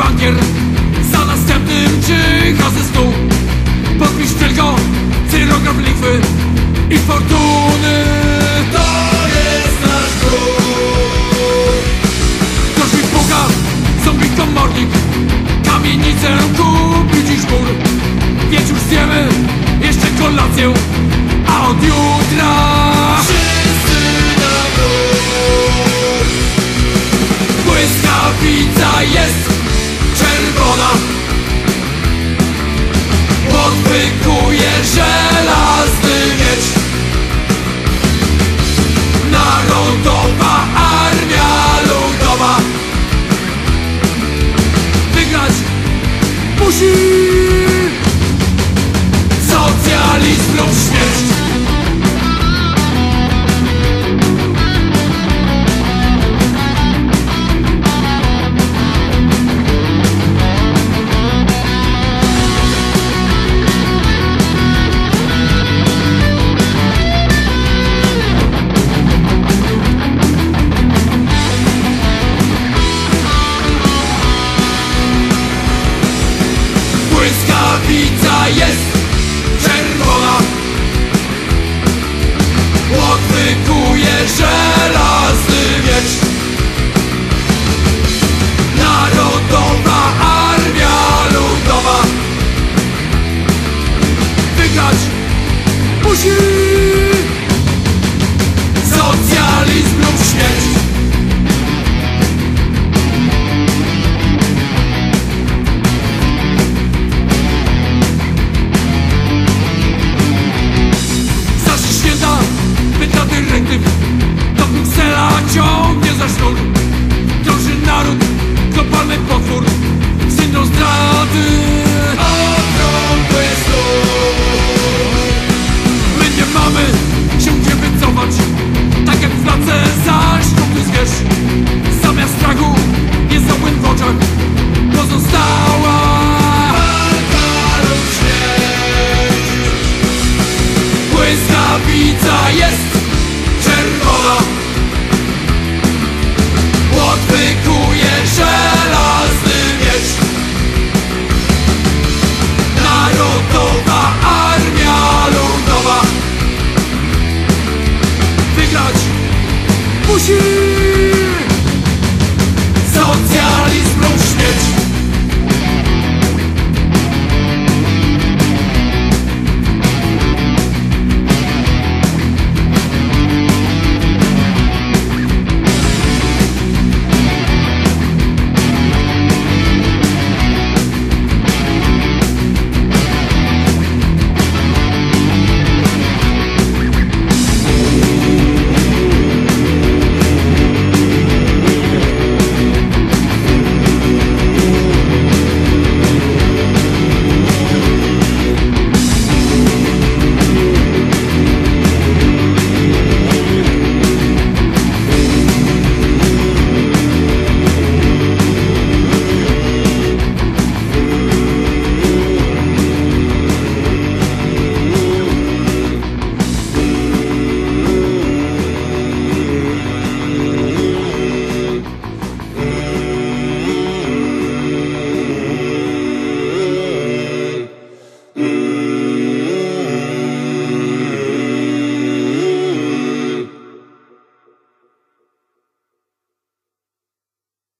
bankier. Za następnym czyha ze stół Podpisz tylko cyrograf likwy i fortuny. To jest nasz król Ktoś mi puka, zombie komornik Kamienicę kupi dziś mur. Wieczór zjemy, jeszcze kolację A od jutra Wszyscy na Błyskawica jest ulica jest czerwona Płot wykuje żelazny miecz Narodowa Armia ludowa. Wygrać musi